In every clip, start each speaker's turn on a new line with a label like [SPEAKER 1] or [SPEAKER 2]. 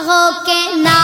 [SPEAKER 1] کہو کہ نہ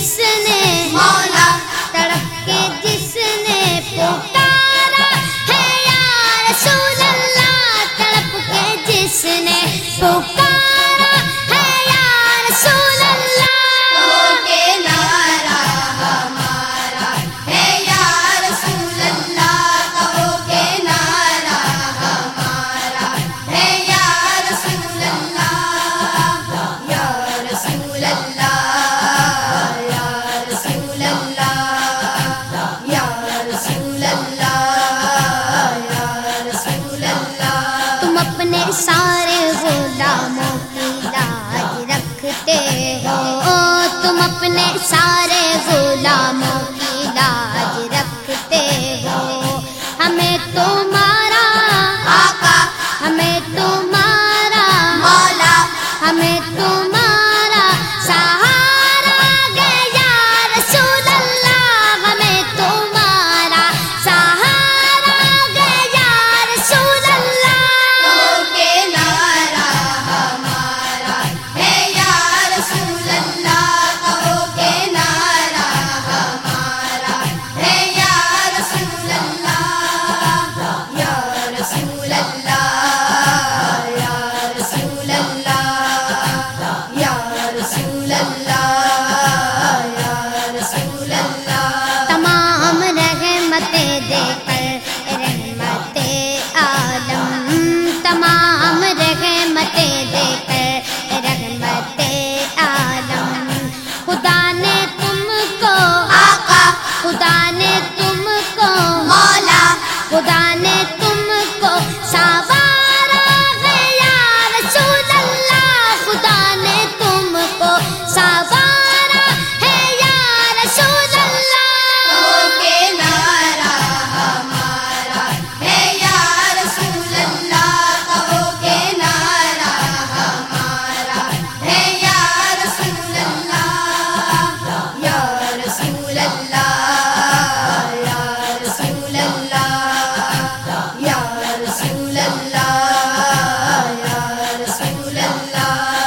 [SPEAKER 1] اس
[SPEAKER 2] تو لا لا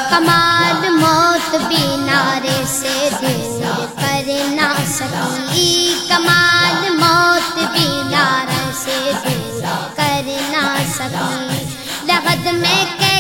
[SPEAKER 1] کمال موت بھی سے دل پر نہ سکی۔ موت بھی سے دل کر نہ میں